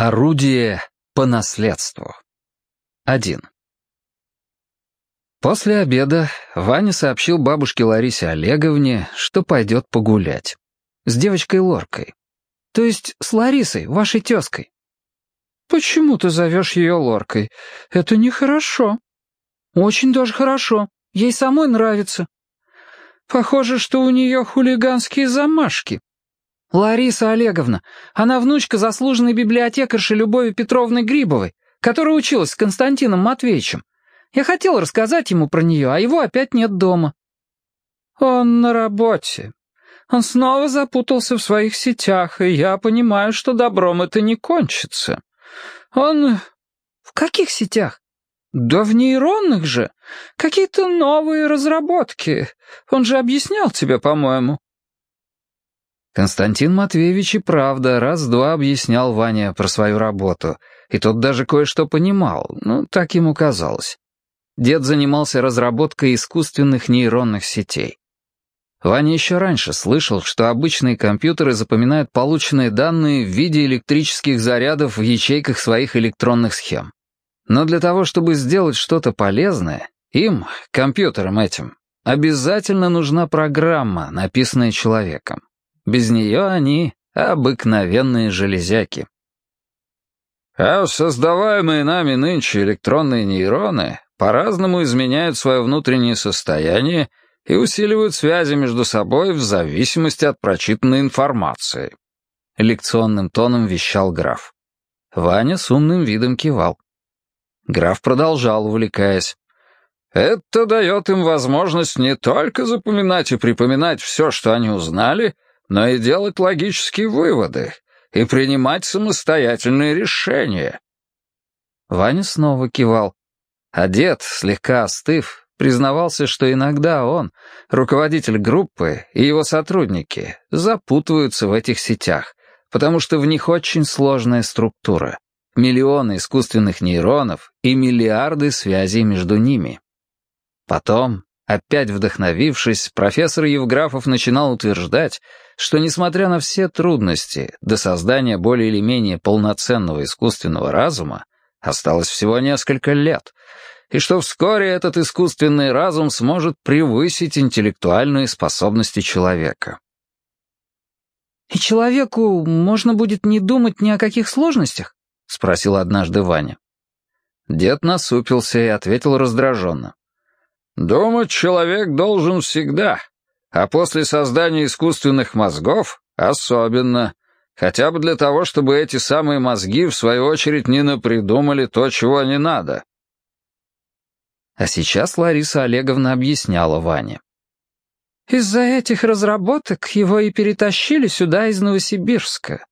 Орудие по наследству. 1. После обеда Ваня сообщил бабушке Ларисе Олеговне, что пойдет погулять. С девочкой Лоркой. То есть с Ларисой, вашей тезкой. «Почему ты зовешь ее Лоркой? Это нехорошо». «Очень даже хорошо. Ей самой нравится». «Похоже, что у нее хулиганские замашки», «Лариса Олеговна, она внучка заслуженной библиотекарши Любови Петровны Грибовой, которая училась с Константином Матвеевичем. Я хотел рассказать ему про нее, а его опять нет дома». «Он на работе. Он снова запутался в своих сетях, и я понимаю, что добром это не кончится. Он...» «В каких сетях?» «Да в нейронных же. Какие-то новые разработки. Он же объяснял тебе, по-моему». Константин Матвеевич и правда раз-два объяснял Ване про свою работу, и тот даже кое-что понимал, ну, так ему казалось. Дед занимался разработкой искусственных нейронных сетей. Ваня еще раньше слышал, что обычные компьютеры запоминают полученные данные в виде электрических зарядов в ячейках своих электронных схем. Но для того, чтобы сделать что-то полезное, им, компьютерам этим, обязательно нужна программа, написанная человеком. Без нее они — обыкновенные железяки. А создаваемые нами нынче электронные нейроны по-разному изменяют свое внутреннее состояние и усиливают связи между собой в зависимости от прочитанной информации. Лекционным тоном вещал граф. Ваня с умным видом кивал. Граф продолжал, увлекаясь. «Это дает им возможность не только запоминать и припоминать все, что они узнали, — но и делать логические выводы и принимать самостоятельные решения. Ваня снова кивал. А дед, слегка остыв, признавался, что иногда он, руководитель группы и его сотрудники запутываются в этих сетях, потому что в них очень сложная структура, миллионы искусственных нейронов и миллиарды связей между ними. Потом, опять вдохновившись, профессор Евграфов начинал утверждать, что, несмотря на все трудности, до создания более или менее полноценного искусственного разума осталось всего несколько лет, и что вскоре этот искусственный разум сможет превысить интеллектуальные способности человека. «И человеку можно будет не думать ни о каких сложностях?» — спросил однажды Ваня. Дед насупился и ответил раздраженно. «Думать человек должен всегда, а после создания искусственных мозгов особенно, хотя бы для того, чтобы эти самые мозги, в свою очередь, не напридумали то, чего не надо. А сейчас Лариса Олеговна объясняла Ване. «Из-за этих разработок его и перетащили сюда из Новосибирска.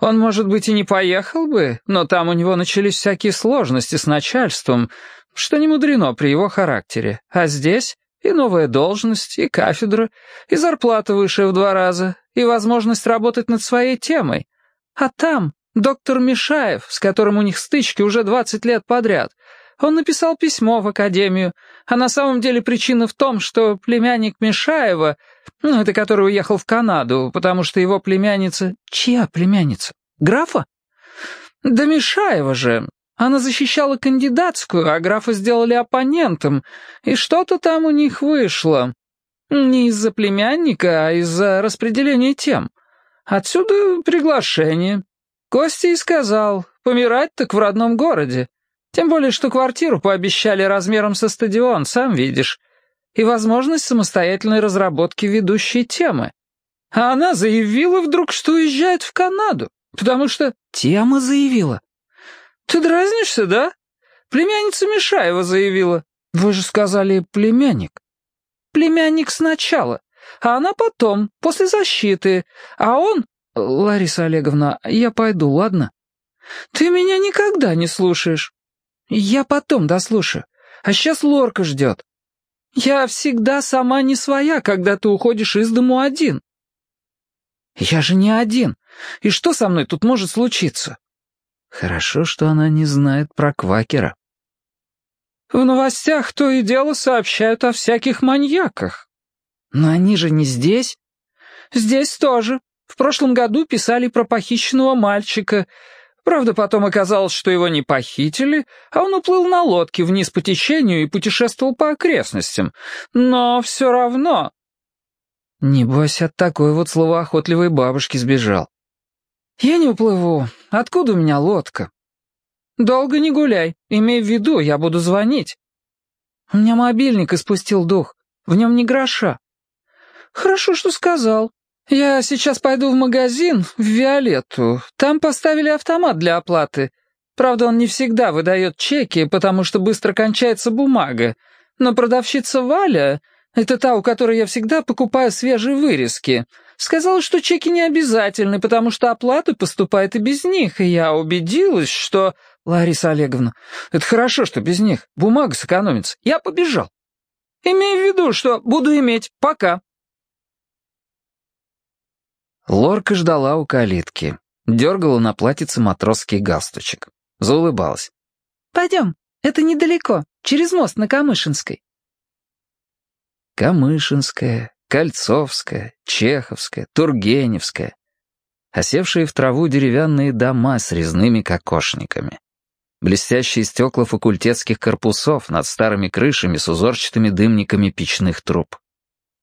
Он, может быть, и не поехал бы, но там у него начались всякие сложности с начальством, что не мудрено при его характере. А здесь и новая должность, и кафедра, и зарплата выше в два раза, и возможность работать над своей темой. А там доктор Мишаев, с которым у них стычки уже 20 лет подряд, он написал письмо в академию, а на самом деле причина в том, что племянник Мишаева, ну, это который уехал в Канаду, потому что его племянница... Чья племянница? Графа? Да Мишаева же, она защищала кандидатскую, а графа сделали оппонентом, и что-то там у них вышло. Не из-за племянника, а из-за распределения тем. Отсюда приглашение. Костя и сказал, помирать так в родном городе. Тем более, что квартиру пообещали размером со стадион, сам видишь. И возможность самостоятельной разработки ведущей темы. А она заявила вдруг, что уезжает в Канаду, потому что тема заявила. «Ты дразнишься, да? Племянница Мишаева заявила. Вы же сказали «племянник». Племянник сначала, а она потом, после защиты. А он... Лариса Олеговна, я пойду, ладно? Ты меня никогда не слушаешь. Я потом дослушаю. А сейчас Лорка ждет. Я всегда сама не своя, когда ты уходишь из дому один. Я же не один. И что со мной тут может случиться? Хорошо, что она не знает про Квакера. В новостях то и дело сообщают о всяких маньяках. Но они же не здесь. Здесь тоже. В прошлом году писали про похищенного мальчика. Правда, потом оказалось, что его не похитили, а он уплыл на лодке вниз по течению и путешествовал по окрестностям. Но все равно... Небось, от такой вот словоохотливой бабушки сбежал. «Я не уплыву. Откуда у меня лодка?» «Долго не гуляй. Имей в виду, я буду звонить». «У меня мобильник испустил дух. В нем не гроша». «Хорошо, что сказал. Я сейчас пойду в магазин, в Виолетту. Там поставили автомат для оплаты. Правда, он не всегда выдает чеки, потому что быстро кончается бумага. Но продавщица Валя, это та, у которой я всегда покупаю свежие вырезки, сказала, что чеки не обязательны, потому что оплата поступает и без них, и я убедилась, что... Лариса Олеговна, это хорошо, что без них. Бумага сэкономится. Я побежал. Имей в виду, что буду иметь. Пока. Лорка ждала у калитки. Дергала на платьице матросский галстучек. Заулыбалась. «Пойдем, это недалеко, через мост на Камышинской». Камышинская, Кольцовская, Чеховская, Тургеневская. Осевшие в траву деревянные дома с резными кокошниками. Блестящие стекла факультетских корпусов над старыми крышами с узорчатыми дымниками печных труб.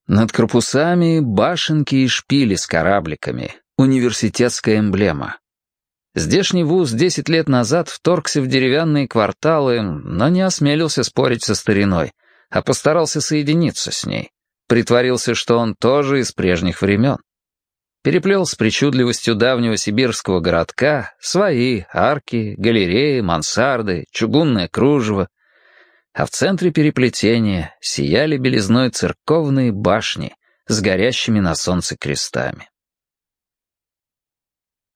Над корпусами башенки и шпили с корабликами, университетская эмблема. Здешний вуз десять лет назад вторгся в деревянные кварталы, но не осмелился спорить со стариной, а постарался соединиться с ней. Притворился, что он тоже из прежних времен. Переплел с причудливостью давнего сибирского городка свои арки, галереи, мансарды, чугунное кружево, а в центре переплетения сияли белизной церковные башни с горящими на солнце крестами.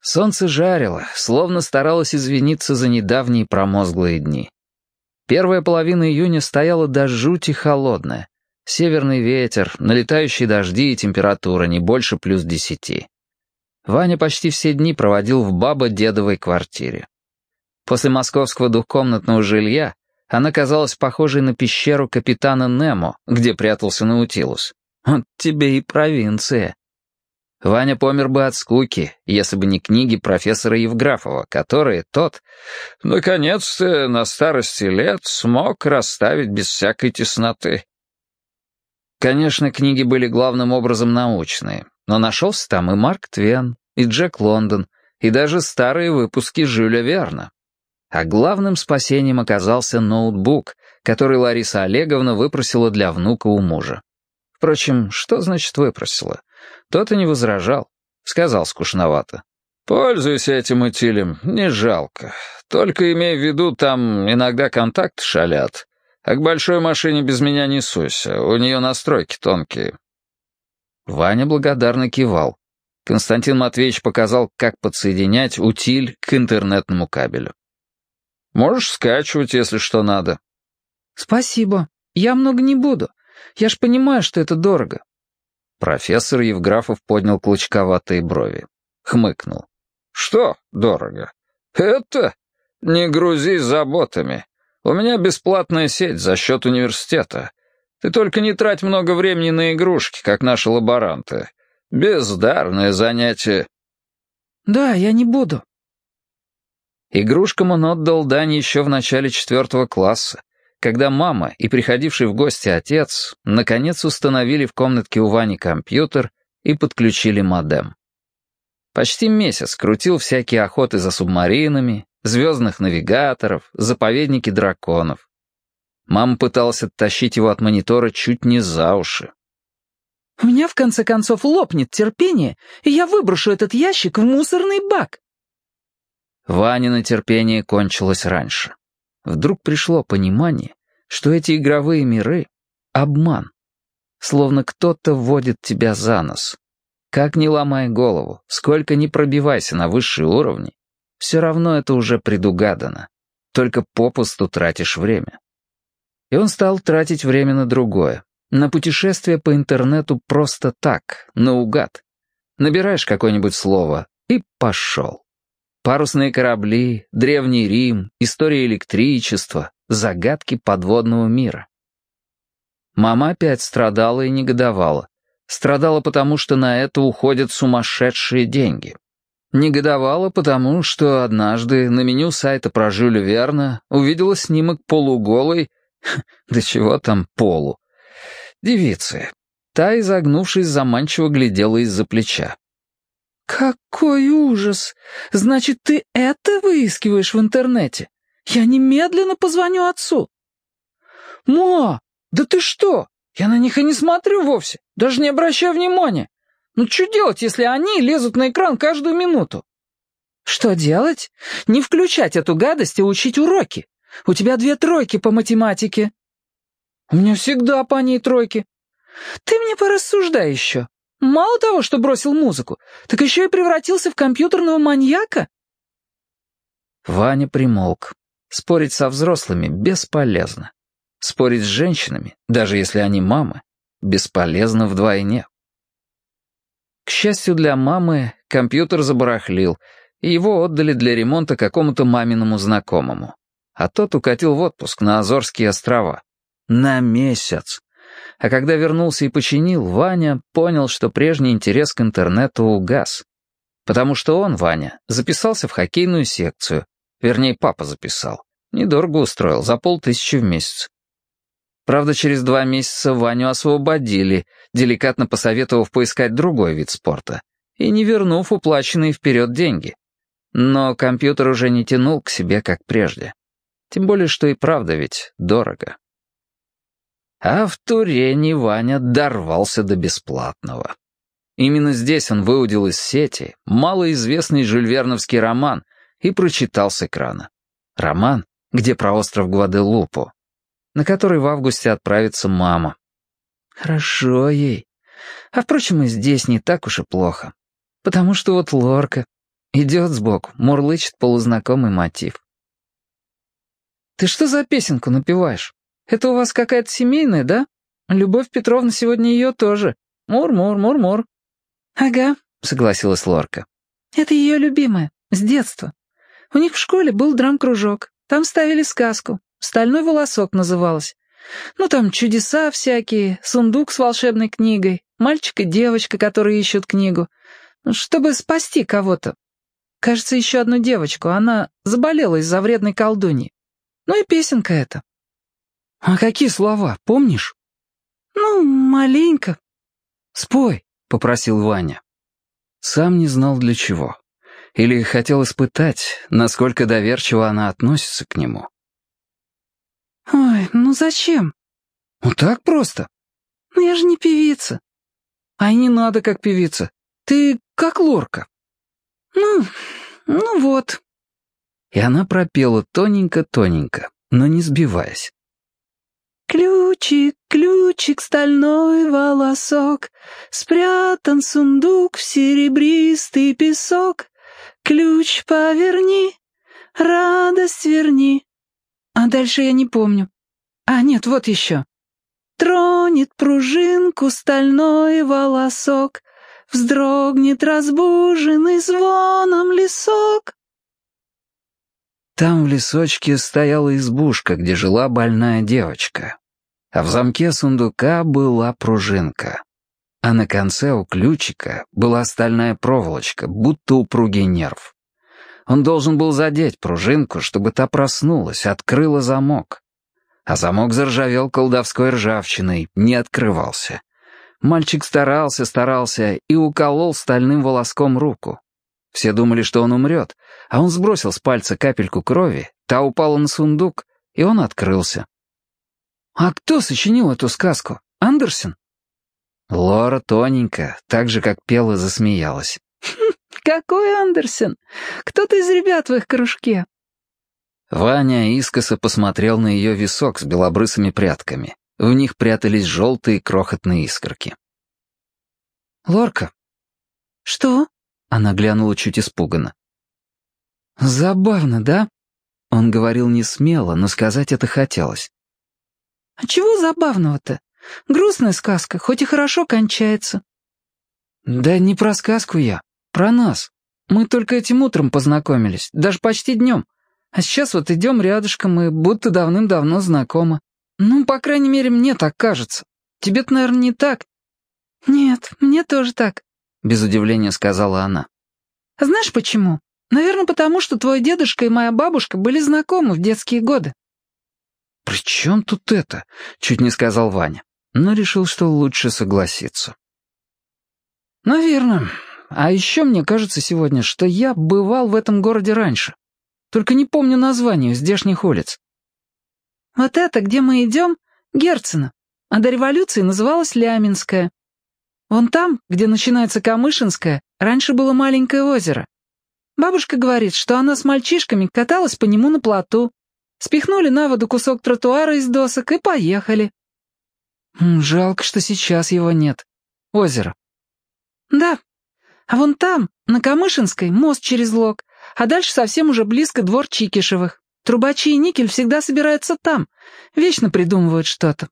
Солнце жарило, словно старалось извиниться за недавние промозглые дни. Первая половина июня стояла до жути холодная. Северный ветер, налетающие дожди и температура не больше плюс десяти. Ваня почти все дни проводил в баба-дедовой квартире. После московского двухкомнатного жилья она казалась похожей на пещеру капитана Немо, где прятался Наутилус. Вот тебе и провинция. Ваня помер бы от скуки, если бы не книги профессора Евграфова, которые тот, наконец-то, на старости лет смог расставить без всякой тесноты. Конечно, книги были главным образом научные, но нашелся там и Марк Твен, и Джек Лондон, и даже старые выпуски Жюля Верна. А главным спасением оказался ноутбук, который Лариса Олеговна выпросила для внука у мужа. Впрочем, что значит выпросила? Тот и не возражал. Сказал скучновато. «Пользуйся этим утилем, не жалко. Только имей в виду, там иногда контакты шалят. А к большой машине без меня не суйся, у нее настройки тонкие». Ваня благодарно кивал. Константин Матвеевич показал, как подсоединять утиль к интернетному кабелю. Можешь скачивать, если что надо». «Спасибо. Я много не буду. Я ж понимаю, что это дорого». Профессор Евграфов поднял клочковатые брови. Хмыкнул. «Что дорого? Это? Не грузись заботами. У меня бесплатная сеть за счет университета. Ты только не трать много времени на игрушки, как наши лаборанты. Бездарное занятие». «Да, я не буду», Игрушкам он отдал дань еще в начале четвертого класса, когда мама и приходивший в гости отец наконец установили в комнатке у Вани компьютер и подключили модем. Почти месяц крутил всякие охоты за субмаринами, звездных навигаторов, заповедники драконов. Мама пыталась оттащить его от монитора чуть не за уши. «У меня, в конце концов, лопнет терпение, и я выброшу этот ящик в мусорный бак», Ванина терпение кончилось раньше. Вдруг пришло понимание, что эти игровые миры — обман. Словно кто-то вводит тебя за нос. Как ни ломай голову, сколько ни пробивайся на высшие уровни, все равно это уже предугадано. Только попусту тратишь время. И он стал тратить время на другое. На путешествие по интернету просто так, наугад. Набираешь какое-нибудь слово и пошел. Парусные корабли, Древний Рим, история электричества, загадки подводного мира. Мама опять страдала и негодовала. Страдала потому, что на это уходят сумасшедшие деньги. Негодовала потому, что однажды на меню сайта про Жюля Верна увидела снимок полуголой, да чего там полу, девицы. Та, изогнувшись, заманчиво глядела из-за плеча. «Какой ужас! Значит, ты это выискиваешь в интернете? Я немедленно позвоню отцу!» «Ма, да ты что? Я на них и не смотрю вовсе, даже не обращаю внимания. Ну что делать, если они лезут на экран каждую минуту?» «Что делать? Не включать эту гадость и учить уроки. У тебя две тройки по математике». «У меня всегда по ней тройки». «Ты мне порассуждай еще. Мало того, что бросил музыку, так еще и превратился в компьютерного маньяка?» Ваня примолк. Спорить со взрослыми бесполезно. Спорить с женщинами, даже если они мамы, бесполезно вдвойне. К счастью для мамы, компьютер забарахлил, и его отдали для ремонта какому-то маминому знакомому. А тот укатил в отпуск на Азорские острова. На месяц. А когда вернулся и починил, Ваня понял, что прежний интерес к интернету угас. Потому что он, Ваня, записался в хоккейную секцию. Вернее, папа записал. Недорого устроил, за полтысячи в месяц. Правда, через два месяца Ваню освободили, деликатно посоветовав поискать другой вид спорта и не вернув уплаченные вперед деньги. Но компьютер уже не тянул к себе, как прежде. Тем более, что и правда ведь дорого. А в Турене Ваня дорвался до бесплатного. Именно здесь он выудил из сети малоизвестный жюльверновский роман и прочитал с экрана. Роман, где про остров Гваделупу, на который в августе отправится мама. Хорошо ей. А впрочем, и здесь не так уж и плохо. Потому что вот Лорка идет сбоку, мурлычет полузнакомый мотив. «Ты что за песенку напеваешь?» Это у вас какая-то семейная, да? Любовь Петровна сегодня ее тоже. Мур-мур, мур-мур». «Ага», — согласилась Лорка. «Это ее любимая, с детства. У них в школе был драм-кружок. Там ставили сказку. «Стальной волосок» называлась. Ну, там чудеса всякие, сундук с волшебной книгой, мальчик и девочка, которые ищут книгу. Чтобы спасти кого-то. Кажется, еще одну девочку. Она заболела из-за вредной колдуньи. Ну и песенка эта. «А какие слова, помнишь?» «Ну, маленько». «Спой», — попросил Ваня. Сам не знал для чего. Или хотел испытать, насколько доверчиво она относится к нему. «Ой, ну зачем?» «Ну так просто». «Ну я же не певица». «А не надо как певица. Ты как лорка». «Ну, ну вот». И она пропела тоненько-тоненько, но не сбиваясь. Ключик, ключик, стальной волосок, Спрятан сундук в серебристый песок. Ключ поверни, радость верни. А дальше я не помню. А, нет, вот еще. Тронет пружинку стальной волосок, Вздрогнет разбуженный звоном лесок. Там в лесочке стояла избушка, где жила больная девочка. А в замке сундука была пружинка. А на конце у ключика была стальная проволочка, будто упругий нерв. Он должен был задеть пружинку, чтобы та проснулась, открыла замок. А замок заржавел колдовской ржавчиной, не открывался. Мальчик старался, старался и уколол стальным волоском руку. Все думали, что он умрет, а он сбросил с пальца капельку крови, та упала на сундук, и он открылся. «А кто сочинил эту сказку? Андерсен?» Лора тоненько, так же, как пела, засмеялась. «Какой Андерсен? Кто-то из ребят в их кружке». Ваня искоса посмотрел на ее висок с белобрысыми прядками. В них прятались желтые крохотные искорки. «Лорка». «Что?» Она глянула чуть испуганно. «Забавно, да?» Он говорил не смело, но сказать это хотелось. «А чего забавного-то? Грустная сказка, хоть и хорошо кончается». «Да не про сказку я, про нас. Мы только этим утром познакомились, даже почти днем. А сейчас вот идем рядышком и будто давным-давно знакомы. Ну, по крайней мере, мне так кажется. Тебе-то, наверное, не так?» «Нет, мне тоже так», без удивления сказала она. Знаешь почему? Наверное, потому что твой дедушка и моя бабушка были знакомы в детские годы». «При чем тут это?» — чуть не сказал Ваня, но решил, что лучше согласиться. «Наверное. А еще мне кажется сегодня, что я бывал в этом городе раньше. Только не помню название здешних улиц». «Вот это, где мы идем, Герцена, а до революции называлась Ляминская. Вон там, где начинается Камышинская, раньше было маленькое озеро. Бабушка говорит, что она с мальчишками каталась по нему на плоту. Спихнули на воду кусок тротуара из досок и поехали. Жалко, что сейчас его нет. Озеро. Да. А вон там, на Камышинской, мост через лог, а дальше совсем уже близко двор Чикишевых. Трубачи и никель всегда собираются там. Вечно придумывают что-то.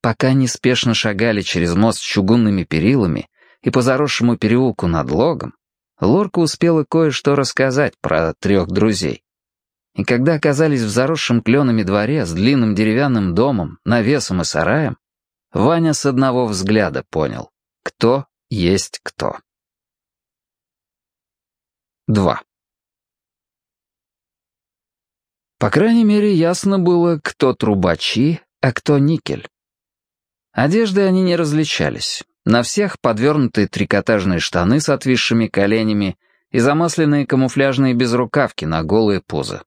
Пока неспешно шагали через мост с чугунными перилами и по заросшему переулку над логом, Лорка успела кое-что рассказать про трех друзей. И когда оказались в заросшем кленами дворе с длинным деревянным домом, навесом и сараем, Ваня с одного взгляда понял, кто есть кто. 2. По крайней мере, ясно было, кто трубачи, а кто никель. Одежды они не различались. На всех подвернутые трикотажные штаны с отвисшими коленями и замасленные камуфляжные безрукавки на голые пузо.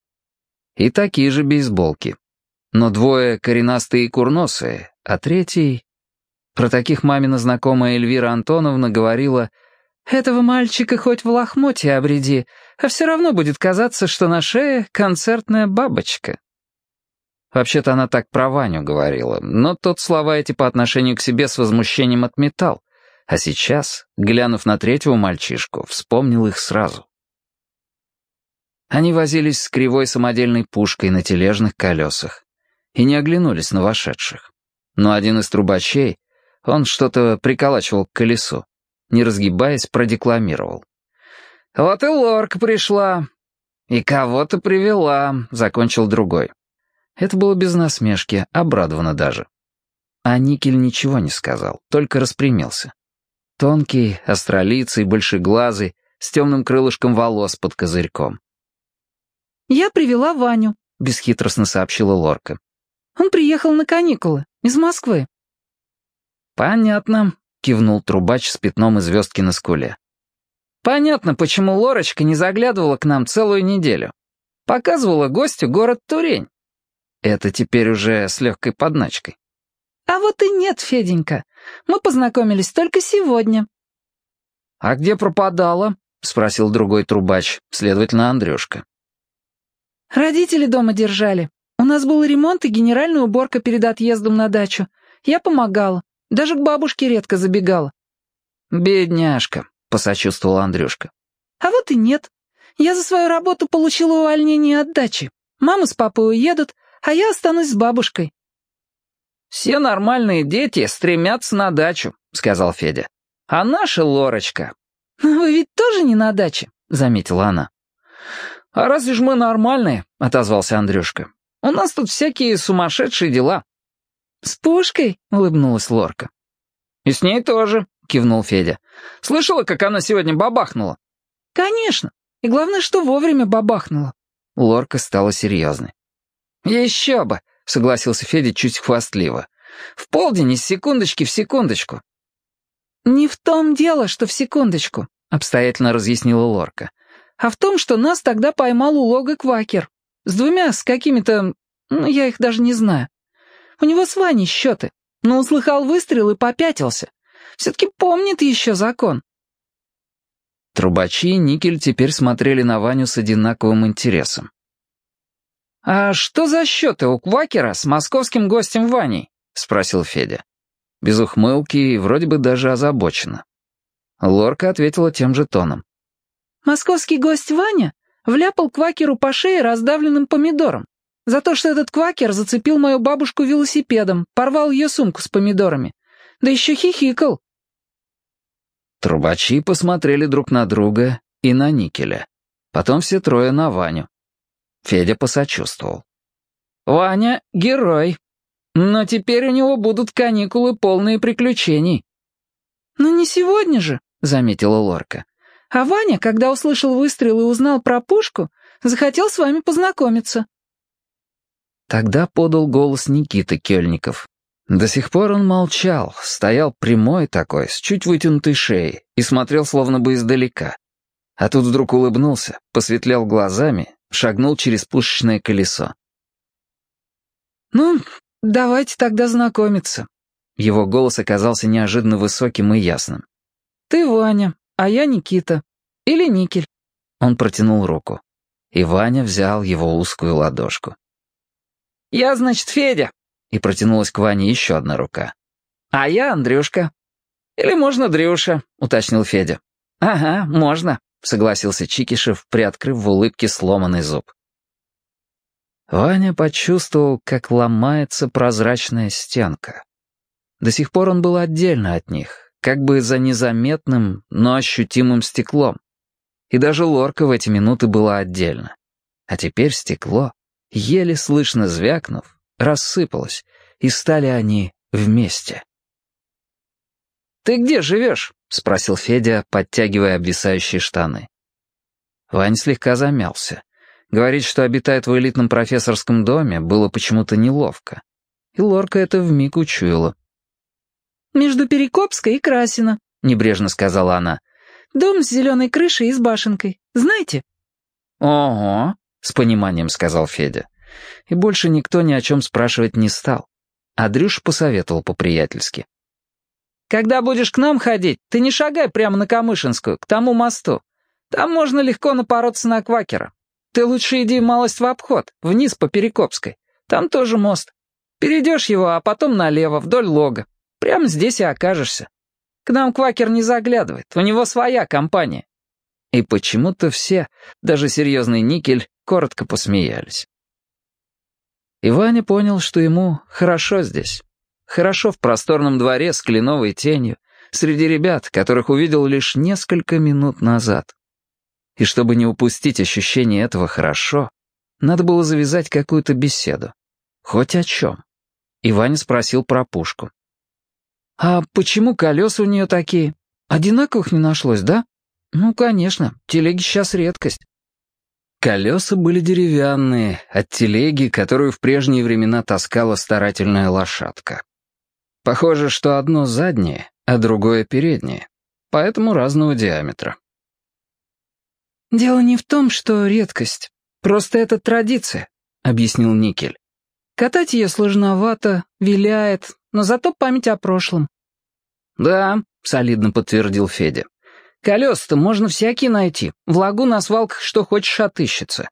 И такие же бейсболки. Но двое коренастые и курносые, а третий... Про таких мамина знакомая Эльвира Антоновна говорила, «Этого мальчика хоть в лохмотье обреди, а все равно будет казаться, что на шее концертная бабочка». Вообще-то она так про Ваню говорила, но тот слова эти по отношению к себе с возмущением отметал, а сейчас, глянув на третьего мальчишку, вспомнил их сразу. Они возились с кривой самодельной пушкой на тележных колесах и не оглянулись на вошедших. Но один из трубачей, он что-то приколачивал к колесу, не разгибаясь, продекламировал. «Вот и лорка пришла. И кого-то привела», — закончил другой. Это было без насмешки, обрадованно даже. А Никель ничего не сказал, только распрямился. Тонкий, астролицый, большеглазый, с темным крылышком волос под козырьком. «Я привела Ваню», — бесхитростно сообщила Лорка. «Он приехал на каникулы, из Москвы». «Понятно», — кивнул трубач с пятном и звездки на скуле. «Понятно, почему Лорочка не заглядывала к нам целую неделю. Показывала гостю город Турень. Это теперь уже с легкой подначкой. «А вот и нет, Феденька. Мы познакомились только сегодня». «А где пропадала?» — спросил другой трубач, следовательно, Андрюшка. «Родители дома держали. У нас был ремонт и генеральная уборка перед отъездом на дачу. Я помогала. Даже к бабушке редко забегала». «Бедняжка», — посочувствовал Андрюшка. «А вот и нет. Я за свою работу получила увольнение от дачи. Мама с папой уедут, а я останусь с бабушкой». «Все нормальные дети стремятся на дачу», — сказал Федя. «А наша Лорочка...» «Вы ведь тоже не на даче», — заметила она. «А разве ж мы нормальные?» — отозвался Андрюшка. «У нас тут всякие сумасшедшие дела». «С пушкой?» — улыбнулась Лорка. «И с ней тоже», — кивнул Федя. «Слышала, как она сегодня бабахнула?» «Конечно. И главное, что вовремя бабахнула». Лорка стала серьезной. «Еще бы», — согласился Федя чуть хвастливо. «В полдень из секундочки в секундочку». «Не в том дело, что в секундочку», — обстоятельно разъяснила Лорка, «а в том, что нас тогда поймал у лога Квакер. С двумя, с какими-то... Ну, я их даже не знаю. У него с Ваней счеты, но услыхал выстрел и попятился. Все-таки помнит еще закон». Трубачи и Никель теперь смотрели на Ваню с одинаковым интересом. «А что за счеты у Квакера с московским гостем Ваней?» — спросил Федя. Без ухмылки и вроде бы даже озабоченно. Лорка ответила тем же тоном. «Московский гость Ваня вляпал Квакеру по шее раздавленным помидором. За то, что этот Квакер зацепил мою бабушку велосипедом, порвал ее сумку с помидорами. Да еще хихикал». Трубачи посмотрели друг на друга и на Никеля. Потом все трое на Ваню. Федя посочувствовал. «Ваня — герой. Но теперь у него будут каникулы, полные приключений». «Ну не сегодня же», — заметила Лорка. А Ваня, когда услышал выстрел и узнал про пушку, захотел с вами познакомиться». Тогда подал голос Никита Кельников. До сих пор он молчал, стоял прямой такой, с чуть вытянутой шеей, и смотрел словно бы издалека. А тут вдруг улыбнулся, посветлел глазами, шагнул через пушечное колесо. «Ну, давайте тогда знакомиться». Его голос оказался неожиданно высоким и ясным. «Ты Ваня, а я Никита. Или Никель». Он протянул руку. И Ваня взял его узкую ладошку. «Я, значит, Федя», и протянулась к Ване еще одна рука. «А я Андрюшка». «Или можно Дрюша», — уточнил Федя. «Ага, можно», — согласился Чикишев, приоткрыв в улыбке сломанный зуб. Ваня почувствовал, как ломается прозрачная стенка. До сих пор он был отдельно от них, как бы за незаметным, но ощутимым стеклом. И даже лорка в эти минуты была отдельно. А теперь стекло, еле слышно звякнув, рассыпалось, и стали они вместе. «Ты где живешь?» — спросил Федя, подтягивая обвисающие штаны. Вань слегка замялся. Говорить, что обитает в элитном профессорском доме, было почему-то неловко. И Лорка это вмиг учуяла. «Между Перекопской и Красино», — небрежно сказала она. «Дом с зеленой крышей и с башенкой. Знаете?» «Ого», — с пониманием сказал Федя. И больше никто ни о чем спрашивать не стал. А Дрюш посоветовал по-приятельски. «Когда будешь к нам ходить, ты не шагай прямо на Камышинскую, к тому мосту. Там можно легко напороться на квакера. Ты лучше иди малость в обход, вниз по Перекопской. Там тоже мост. Перейдешь его, а потом налево, вдоль лога. Прямо здесь и окажешься. К нам квакер не заглядывает, у него своя компания». И почему-то все, даже серьезный Никель, коротко посмеялись. И Ваня понял, что ему хорошо здесь. Хорошо в просторном дворе с кленовой тенью, среди ребят, которых увидел лишь несколько минут назад. И чтобы не упустить ощущение этого хорошо, надо было завязать какую-то беседу. Хоть о чем. И Ваня спросил про пушку. «А почему колеса у нее такие? Одинаковых не нашлось, да?» «Ну, конечно, телеги сейчас редкость». Колеса были деревянные, от телеги, которую в прежние времена таскала старательная лошадка. Похоже, что одно заднее, а другое переднее, поэтому разного диаметра. «Дело не в том, что редкость, просто это традиция», — объяснил Никель. «Катать ее сложновато, виляет, но зато память о прошлом». «Да», — солидно подтвердил Федя. Колес-то можно всякие найти. В лагу на свалках что хочешь отыщется.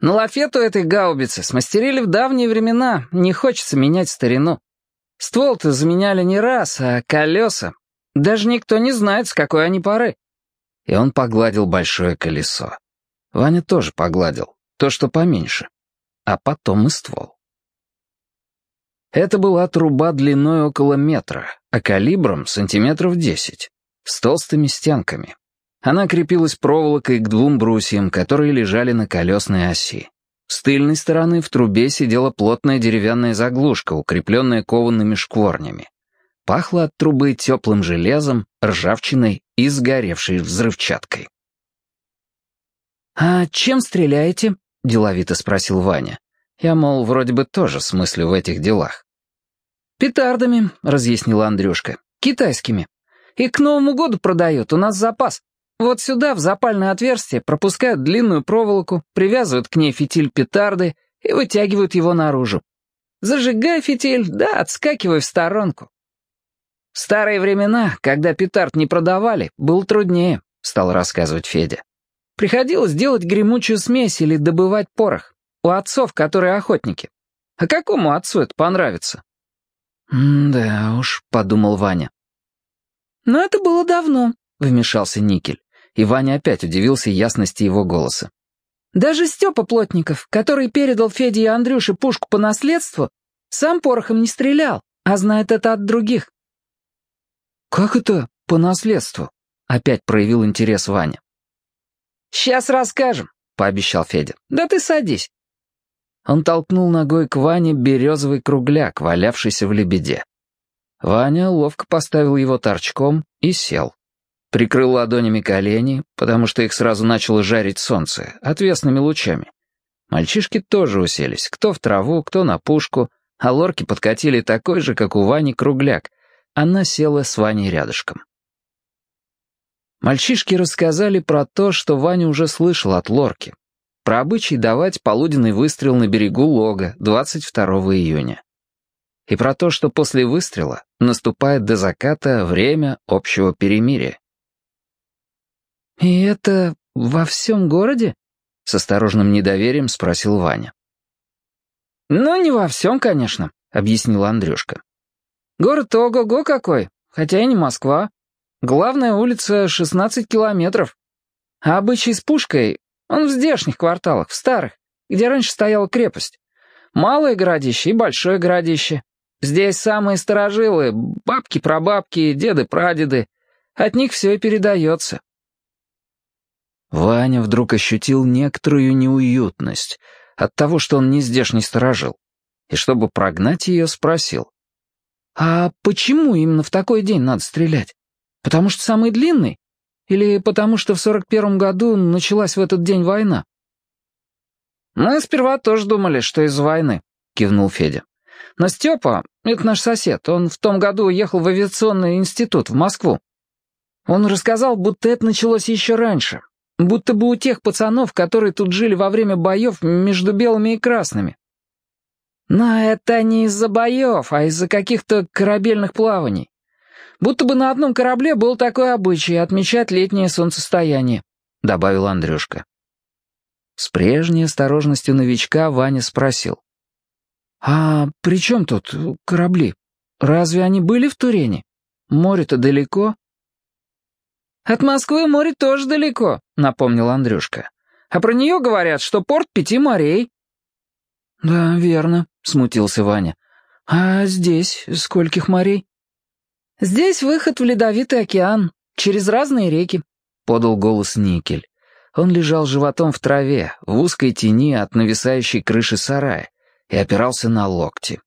На лафету этой гаубицы смастерили в давние времена, не хочется менять старину. Ствол-то заменяли не раз, а колеса. Даже никто не знает, с какой они поры. И он погладил большое колесо. Ваня тоже погладил, то, что поменьше. А потом и ствол. Это была труба длиной около метра, а калибром сантиметров десять с толстыми стенками. Она крепилась проволокой к двум брусьям, которые лежали на колесной оси. С тыльной стороны в трубе сидела плотная деревянная заглушка, укрепленная коваными шкворнями. Пахло от трубы теплым железом, ржавчиной и сгоревшей взрывчаткой. «А чем стреляете?» — деловито спросил Ваня. Я, мол, вроде бы тоже смыслю в этих делах. «Петардами», — разъяснила Андрюшка. «Китайскими. И к Новому году продают, у нас запас. Вот сюда, в запальное отверстие, пропускают длинную проволоку, привязывают к ней фитиль петарды и вытягивают его наружу. Зажигай фитиль, да отскакивай в сторонку. В старые времена, когда петард не продавали, было труднее, стал рассказывать Федя. Приходилось делать гремучую смесь или добывать порох. У отцов, которые охотники. А какому отцу это понравится? «Да уж», — подумал Ваня. «Но это было давно», — вмешался Никель. И Ваня опять удивился ясности его голоса. «Даже Степа Плотников, который передал Феде и Андрюше пушку по наследству, сам порохом не стрелял, а знает это от других». «Как это по наследству?» — опять проявил интерес Ваня. «Сейчас расскажем», — пообещал Федя. «Да ты садись». Он толкнул ногой к Ване березовый кругляк, валявшийся в лебеде. Ваня ловко поставил его торчком и сел. Прикрыл ладонями колени, потому что их сразу начало жарить солнце, отвесными лучами. Мальчишки тоже уселись, кто в траву, кто на пушку, а лорки подкатили такой же, как у Вани, кругляк. Она села с Ваней рядышком. Мальчишки рассказали про то, что Ваня уже слышал от лорки. Про обычай давать полуденный выстрел на берегу лога 22 июня. И про то, что после выстрела наступает до заката время общего перемирия. «И это во всем городе?» — с осторожным недоверием спросил Ваня. «Ну, не во всем, конечно», — объяснил Андрюшка. «Город ого-го какой, хотя и не Москва. Главная улица — 16 километров. А обычай с пушкой, он в здешних кварталах, в старых, где раньше стояла крепость. Малое городище и большое городище. Здесь самые старожилы, бабки-прабабки, деды-прадеды. От них все и передается. Ваня вдруг ощутил некоторую неуютность от того, что он не здешний сторожил, и чтобы прогнать ее, спросил. «А почему именно в такой день надо стрелять? Потому что самый длинный? Или потому что в сорок первом году началась в этот день война?» «Мы сперва тоже думали, что из войны», — кивнул Федя. «Но Степа, это наш сосед, он в том году уехал в авиационный институт в Москву. Он рассказал, будто это началось еще раньше, Будто бы у тех пацанов, которые тут жили во время боев между белыми и красными. Но это не из-за боев, а из-за каких-то корабельных плаваний. Будто бы на одном корабле был такой обычай отмечать летнее солнцестояние», — добавил Андрюшка. С прежней осторожностью новичка Ваня спросил. «А при чем тут корабли? Разве они были в Турене? Море-то далеко?» «От Москвы море тоже далеко», — напомнил Андрюшка. «А про нее говорят, что порт пяти морей». «Да, верно», — смутился Ваня. «А здесь скольких морей?» «Здесь выход в ледовитый океан, через разные реки», — подал голос Никель. Он лежал животом в траве, в узкой тени от нависающей крыши сарая, и опирался на локти.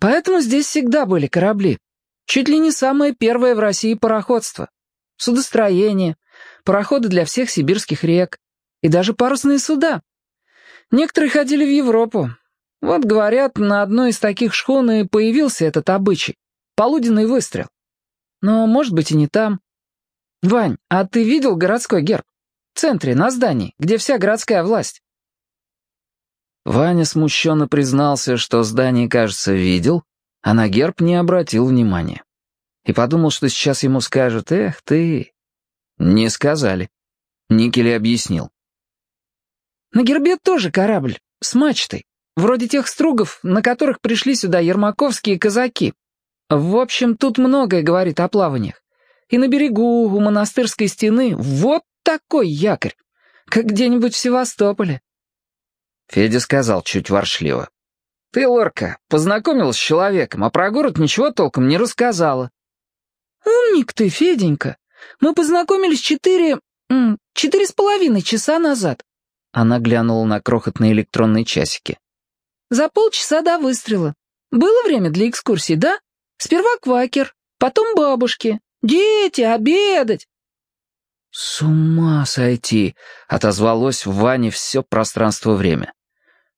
«Поэтому здесь всегда были корабли. Чуть ли не самое первое в России пароходство судостроение, пароходы для всех сибирских рек и даже парусные суда. Некоторые ходили в Европу. Вот, говорят, на одной из таких шхун и появился этот обычай — полуденный выстрел. Но, может быть, и не там. Вань, а ты видел городской герб? В центре, на здании, где вся городская власть. Ваня смущенно признался, что здание, кажется, видел, а на герб не обратил внимания и подумал, что сейчас ему скажут «Эх ты». Не сказали. Никель объяснил. На гербе тоже корабль, с мачтой, вроде тех стругов, на которых пришли сюда ермаковские казаки. В общем, тут многое говорит о плаваниях. И на берегу, у монастырской стены, вот такой якорь, как где-нибудь в Севастополе. Федя сказал чуть воршливо. «Ты, Лорка, познакомилась с человеком, а про город ничего толком не рассказала. «Умник ты, Феденька! Мы познакомились четыре... четыре с половиной часа назад». Она глянула на крохотные электронные часики. «За полчаса до выстрела. Было время для экскурсий, да? Сперва квакер, потом бабушки. Дети, обедать!» «С ума сойти!» — отозвалось в Ване все пространство-время.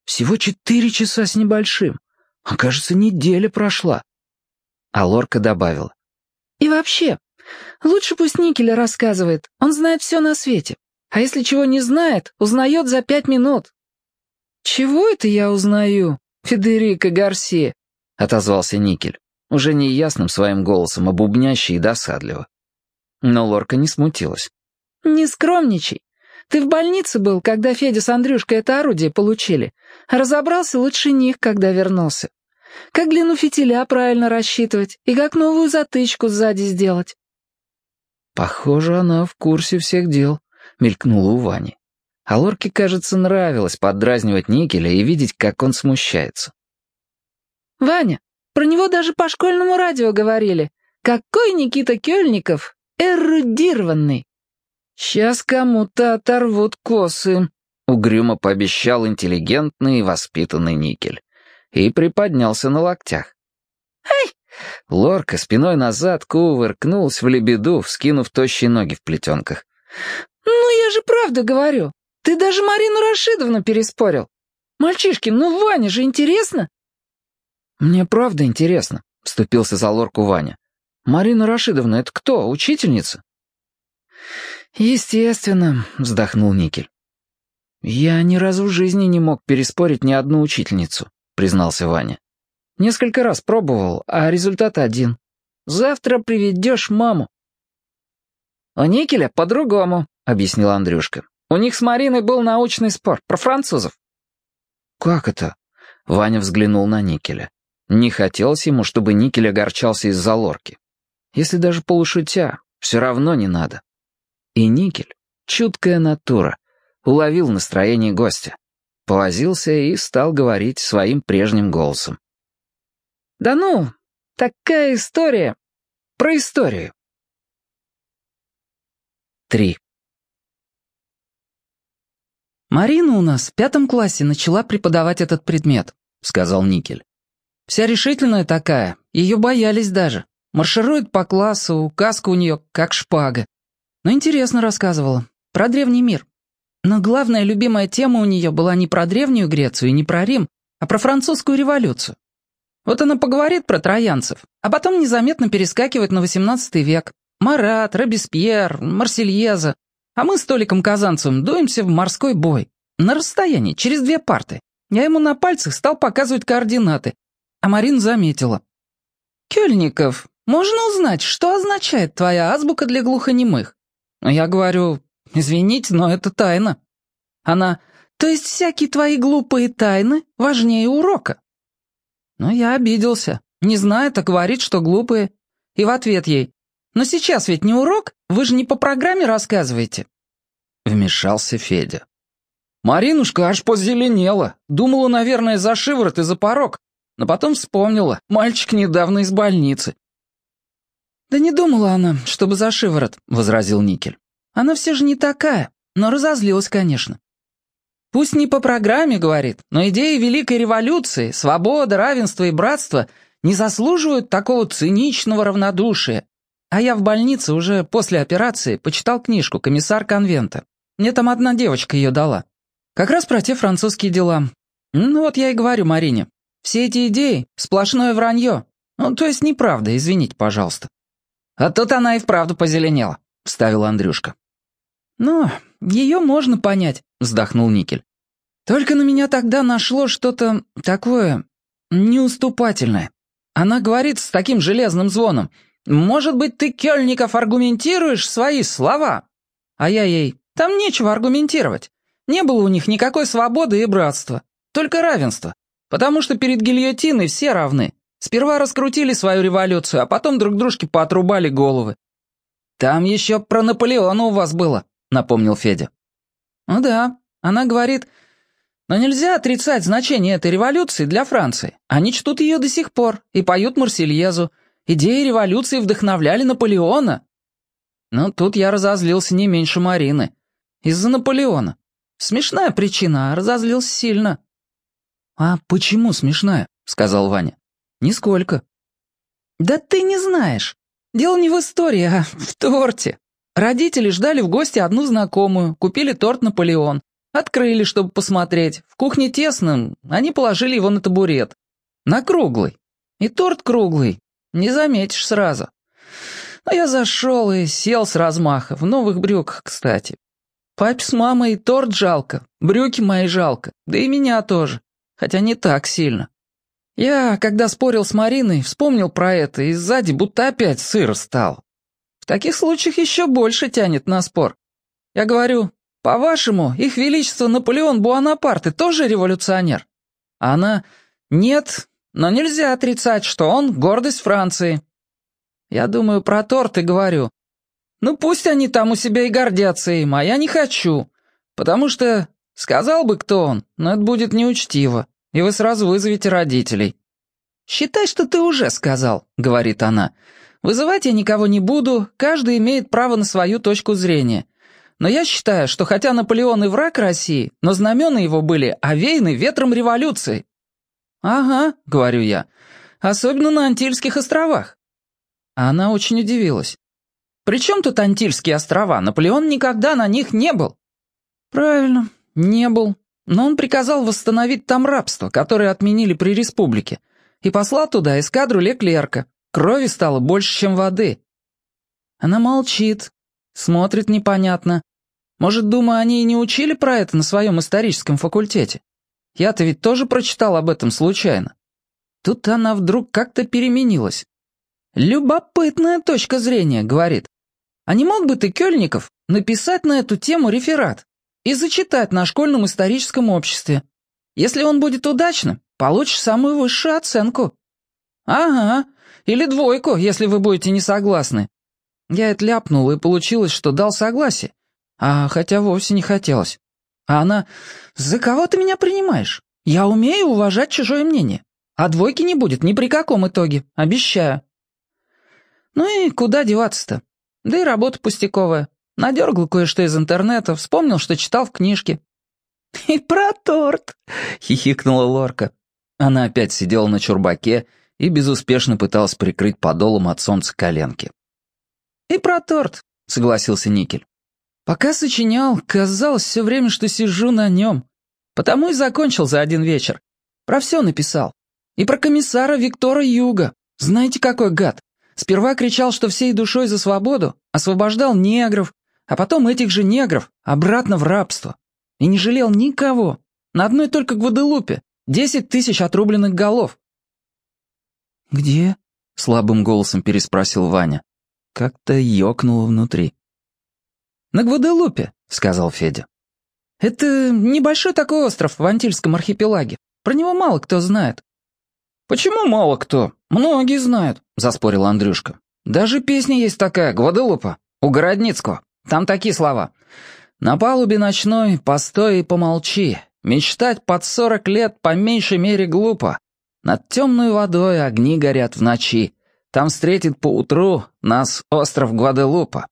«Всего четыре часа с небольшим. А кажется, неделя прошла». А Лорка добавила. И вообще, лучше пусть Никеля рассказывает, он знает все на свете. А если чего не знает, узнает за пять минут». «Чего это я узнаю, Федерико Гарси?» — отозвался Никель, уже неясным своим голосом, обубнящий и досадливо. Но Лорка не смутилась. «Не скромничай. Ты в больнице был, когда Федя с Андрюшкой это орудие получили, а разобрался лучше них, когда вернулся. Как длину фитиля правильно рассчитывать и как новую затычку сзади сделать. «Похоже, она в курсе всех дел», — мелькнула у Вани. А Лорке, кажется, нравилось поддразнивать Никеля и видеть, как он смущается. «Ваня, про него даже по школьному радио говорили. Какой Никита Кёльников эрудированный!» «Сейчас кому-то оторвут косы», — угрюмо пообещал интеллигентный и воспитанный Никель и приподнялся на локтях. «Эй, Лорка спиной назад кувыркнулась в лебеду, вскинув тощие ноги в плетенках. «Ну, я же правда говорю. Ты даже Марину Рашидовну переспорил. Мальчишки, ну Ваня же интересно!» «Мне правда интересно», — вступился за лорку Ваня. «Марина Рашидовна, это кто, учительница?» «Естественно», — вздохнул Никель. «Я ни разу в жизни не мог переспорить ни одну учительницу», — признался Ваня. «Несколько раз пробовал, а результат один. Завтра приведешь маму». «У Никеля по-другому», — объяснил Андрюшка. «У них с Мариной был научный спор про французов». «Как это?» — Ваня взглянул на Никеля. Не хотелось ему, чтобы Никель огорчался из-за лорки. Если даже полушутя, все равно не надо. И Никель, чуткая натура, уловил настроение гостя, повозился и стал говорить своим прежним голосом. «Да ну, такая история. Про историю». Три. «Марина у нас в пятом классе начала преподавать этот предмет», — сказал Никель. «Вся решительная такая, ее боялись даже. Марширует по классу, каска у нее как шпага. Но интересно рассказывала. Про древний мир. Но главная любимая тема у нее была не про Древнюю Грецию и не про Рим, а про французскую революцию. Вот она поговорит про троянцев, а потом незаметно перескакивает на XVIII век. Марат, Робеспьер, Марсельеза. А мы с Толиком Казанцевым дуемся в морской бой. На расстоянии, через две парты. Я ему на пальцах стал показывать координаты. А Марин заметила. «Кёльников, можно узнать, что означает твоя азбука для глухонемых?» Я говорю, Извините, но это тайна. Она, то есть всякие твои глупые тайны важнее урока. Ну, я обиделся. Не знаю, так говорит, что глупые. И в ответ ей, но сейчас ведь не урок, вы же не по программе рассказываете. Вмешался Федя. Маринушка аж позеленела. Думала, наверное, за шиворот и за порог. Но потом вспомнила, мальчик недавно из больницы. «Да не думала она, чтобы за шиворот», — возразил Никель. Она все же не такая, но разозлилась, конечно. Пусть не по программе, говорит, но идеи Великой Революции, свобода, равенство и братство не заслуживают такого циничного равнодушия. А я в больнице уже после операции почитал книжку «Комиссар конвента». Мне там одна девочка ее дала. Как раз про те французские дела. Ну вот я и говорю Марине. Все эти идеи — сплошное вранье. Ну, то есть неправда, извините, пожалуйста. А тут она и вправду позеленела, — вставил Андрюшка. «Ну, ее можно понять», — вздохнул Никель. «Только на меня тогда нашло что-то такое неуступательное. Она говорит с таким железным звоном, «Может быть, ты, Кёльников, аргументируешь свои слова?» А я ей, «Там нечего аргументировать. Не было у них никакой свободы и братства, только равенство, потому что перед гильотиной все равны. Сперва раскрутили свою революцию, а потом друг дружке поотрубали головы. Там еще про Наполеона у вас было. — напомнил Федя. «Ну да, она говорит, но нельзя отрицать значение этой революции для Франции. Они чтут ее до сих пор и поют Марсельезу. Идеи революции вдохновляли Наполеона». Ну, тут я разозлился не меньше Марины. Из-за Наполеона. Смешная причина, а разозлился сильно. «А почему смешная?» — сказал Ваня. «Нисколько». «Да ты не знаешь. Дело не в истории, а в торте. Родители ждали в гости одну знакомую, купили торт «Наполеон». Открыли, чтобы посмотреть. В кухне тесно, они положили его на табурет. На круглый. И торт круглый. Не заметишь сразу. Но я зашел и сел с размаха, в новых брюках, кстати. Папе с мамой торт жалко, брюки мои жалко, да и меня тоже. Хотя не так сильно. Я, когда спорил с Мариной, вспомнил про это, и сзади будто опять сыр стал таких случаях еще больше тянет на спор. Я говорю, по-вашему, их величество Наполеон Буанапарте тоже революционер? А она, нет, но нельзя отрицать, что он гордость Франции. Я думаю про торт и говорю, ну пусть они там у себя и гордятся им, а я не хочу, потому что сказал бы кто он, но это будет неучтиво, и вы сразу вызовете родителей. «Считай, что ты уже сказал», — говорит она, — Вызывать я никого не буду, каждый имеет право на свою точку зрения. Но я считаю, что хотя Наполеон и враг России, но знамена его были овеяны ветром революции. «Ага», — говорю я, особенно на Антильских островах». Она очень удивилась. «При чем тут Антильские острова? Наполеон никогда на них не был». «Правильно, не был. Но он приказал восстановить там рабство, которое отменили при республике, и послал туда эскадру Леклерка. Крови стало больше, чем воды». Она молчит, смотрит непонятно. Может, думаю, они и не учили про это на своем историческом факультете? Я-то ведь тоже прочитал об этом случайно. Тут она вдруг как-то переменилась. «Любопытная точка зрения», — говорит. «А не мог бы ты, Кёльников, написать на эту тему реферат и зачитать на школьном историческом обществе? Если он будет удачным, получишь самую высшую оценку». «Ага, или двойку, если вы будете не согласны». Я это ляпнул, и получилось, что дал согласие. А хотя вовсе не хотелось. А она «За кого ты меня принимаешь? Я умею уважать чужое мнение. А двойки не будет ни при каком итоге, обещаю». Ну и куда деваться-то? Да и работа пустяковая. Надергал кое-что из интернета, вспомнил, что читал в книжке. «И про торт!» — хихикнула Лорка. Она опять сидела на чурбаке и безуспешно пыталась прикрыть подолом от солнца коленки. «И про торт», — согласился Никель. «Пока сочинял, казалось все время, что сижу на нем. Потому и закончил за один вечер. Про все написал. И про комиссара Виктора Юга. Знаете, какой гад? Сперва кричал, что всей душой за свободу, освобождал негров, а потом этих же негров обратно в рабство. И не жалел никого. На одной только Гваделупе. Десять тысяч отрубленных голов. «Где?» — слабым голосом переспросил Ваня. Как-то ёкнуло внутри. «На Гваделупе», — сказал Федя. «Это небольшой такой остров в Антильском архипелаге. Про него мало кто знает». «Почему мало кто? Многие знают», — заспорил Андрюшка. «Даже песня есть такая, Гваделупа, у Городницкого. Там такие слова. «На палубе ночной постой и помолчи. Мечтать под сорок лет по меньшей мере глупо. Над темной водой огни горят в ночи. Там встретит поутру нас остров Гваделупа.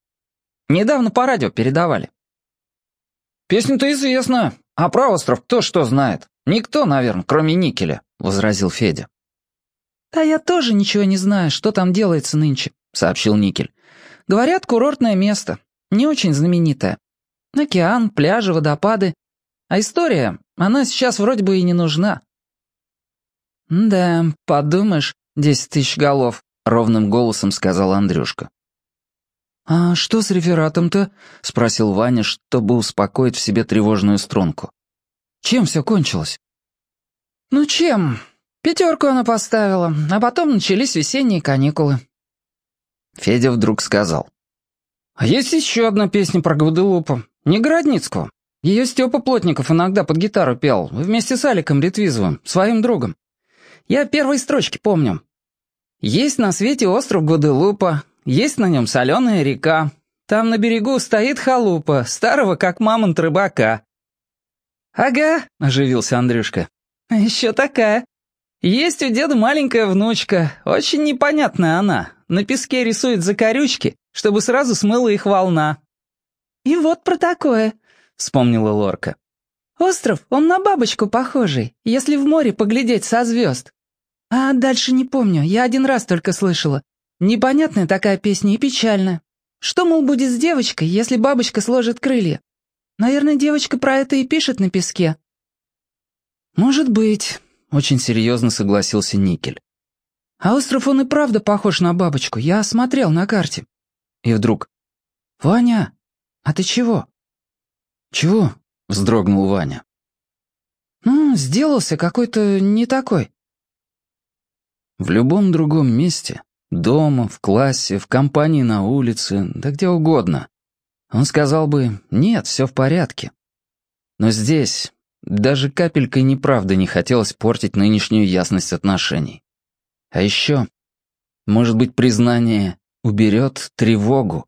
Недавно по радио передавали. «Песня-то известна, а про остров кто что знает? Никто, наверное, кроме Никеля», — возразил Федя. «Да я тоже ничего не знаю, что там делается нынче», — сообщил Никель. «Говорят, курортное место, не очень знаменитое. Океан, пляжи, водопады. А история, она сейчас вроде бы и не нужна». «Да, подумаешь, десять тысяч голов», ровным голосом сказал Андрюшка. «А что с рефератом-то?» — спросил Ваня, чтобы успокоить в себе тревожную струнку. «Чем все кончилось?» «Ну чем? Пятерку она поставила, а потом начались весенние каникулы». Федя вдруг сказал. «А есть еще одна песня про Гваделупу, не Городницкого. Ее Степа Плотников иногда под гитару пел, вместе с Аликом Ретвизовым, своим другом. Я первые строчки помню. Есть на свете остров Гваделупа, есть на нем соленая река. Там на берегу стоит халупа, старого как мамонт рыбака». «Ага», — оживился Андрюшка. «Еще такая. Есть у деда маленькая внучка, очень непонятная она. На песке рисует закорючки, чтобы сразу смыла их волна». «И вот про такое», — вспомнила Лорка. «Остров, он на бабочку похожий, если в море поглядеть со звезд. А дальше не помню, я один раз только слышала. Непонятная такая песня и печальная. Что, мол, будет с девочкой, если бабочка сложит крылья? Наверное, девочка про это и пишет на песке. Может быть, очень серьезно согласился Никель. А остров он и правда похож на бабочку, я смотрел на карте. И вдруг... «Ваня, а ты чего?» «Чего?» — вздрогнул Ваня. «Ну, сделался какой-то не такой. В любом другом месте, дома, в классе, в компании на улице, да где угодно, он сказал бы «нет, все в порядке». Но здесь даже капелькой неправды не хотелось портить нынешнюю ясность отношений. А еще, может быть, признание уберет тревогу,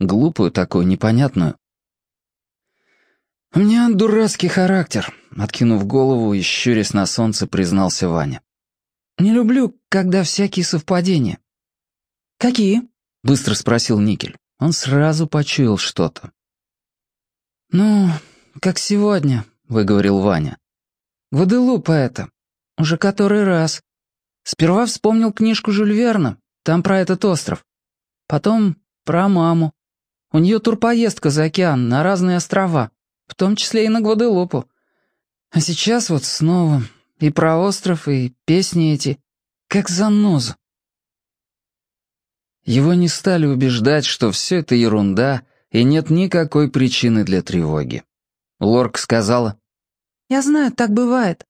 глупую такую, непонятную. «У меня дурацкий характер», — откинув голову и щурясь на солнце, признался Ваня. «Не люблю, когда всякие совпадения». «Какие?» — быстро спросил Никель. Он сразу почуял что-то. «Ну, как сегодня», — выговорил Ваня. «Гваделупа это. Уже который раз. Сперва вспомнил книжку Жюль Верна, там про этот остров. Потом про маму. У нее турпоездка за океан на разные острова, в том числе и на Гваделупу. А сейчас вот снова и про остров, и песни эти, как занозу. Его не стали убеждать, что все это ерунда, и нет никакой причины для тревоги. Лорк сказала, «Я знаю, так бывает.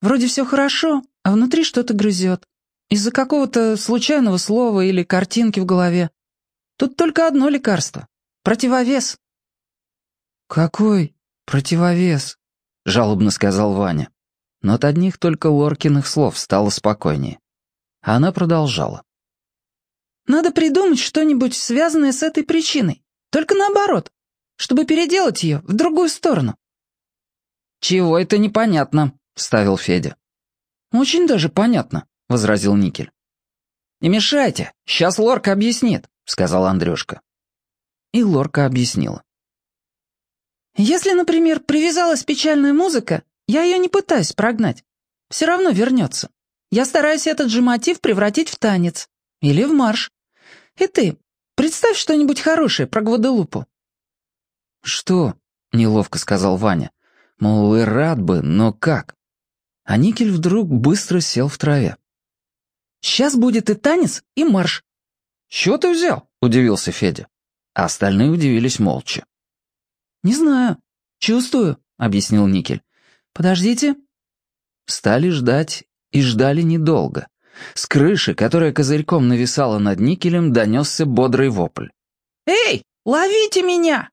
Вроде все хорошо, а внутри что-то грызет. Из-за какого-то случайного слова или картинки в голове. Тут только одно лекарство — противовес». «Какой противовес?» — жалобно сказал Ваня. Но от одних только Лоркиных слов стало спокойнее. Она продолжала. «Надо придумать что-нибудь, связанное с этой причиной. Только наоборот, чтобы переделать ее в другую сторону». «Чего это непонятно?» — вставил Федя. «Очень даже понятно», — возразил Никель. «Не мешайте, сейчас Лорка объяснит», — сказал Андрюшка. И Лорка объяснила. «Если, например, привязалась печальная музыка, я ее не пытаюсь прогнать. Все равно вернется. Я стараюсь этот же мотив превратить в танец. Или в марш. И ты, представь что-нибудь хорошее про Гваделупу». «Что?» — неловко сказал Ваня. Мол, и рад бы, но как? А Никель вдруг быстро сел в траве. «Сейчас будет и танец, и марш». «Чего ты взял?» — удивился Федя. А остальные удивились молча. «Не знаю. Чувствую», — объяснил Никель. «Подождите». Стали ждать и ждали недолго. С крыши, которая козырьком нависала над Никелем, донесся бодрый вопль. «Эй, ловите меня!»